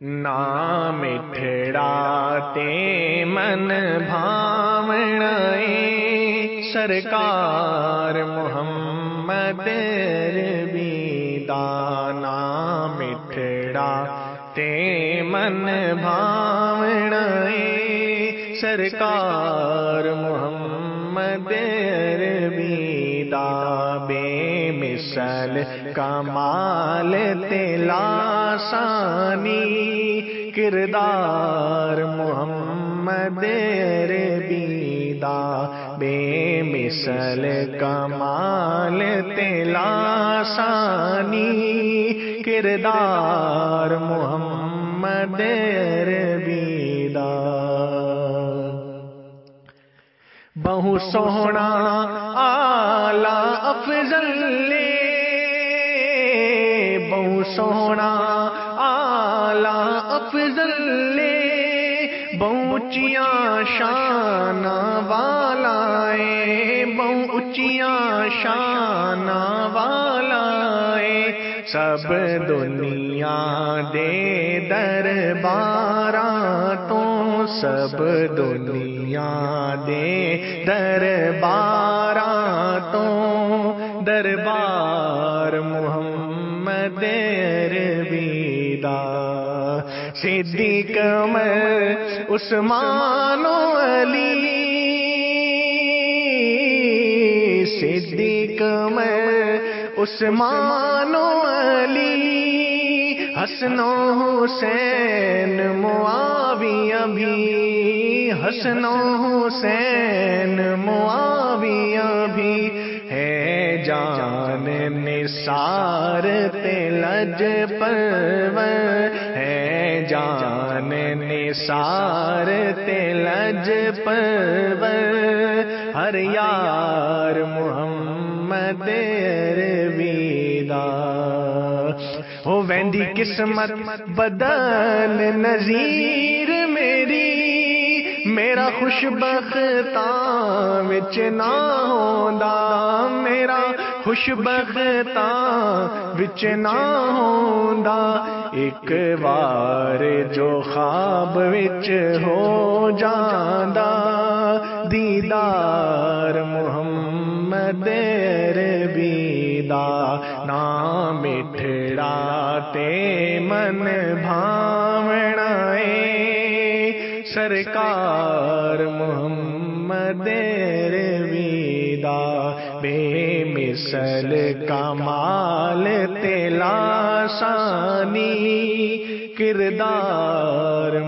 نام تے من بھاونا سرکار محمد نام مٹھڑا تے من بھاونا سرکار محمد بے مثل کمال تلا سانی کردار محمد بیدا بے مثل کمال تلا سانی کردار محمد بیدا بہو سونا آلہ افضل لے بہو سونا، آلہ افضل لے بہو شان والا بہو اچیاں شان والا سب دنیا دے دربار تو سب دنیا دے دربار تو دربار محمد صدیق میں عثمان و علی صدیق میں عثمان و علی حسن و حسین معاویہ بھی حسن و حسین معاویہ بھی ہے جان نثار تلج پر ہے، جان نثار تلج پر ہر یار محمد ہو ویندی قسمت بدل نظیر میری۔ میرا خوش بختاں وچ نہ ہوندا، میرا خوش بختاں وچ نہ ہوندا، ایک بار جو خواب وچ ہو جاندا۔ دیدار محمد ربیدا نام مٹھڑا تے من بھاونا سرکار محمد ربیدا بے مثل کمال تلا سانی کردار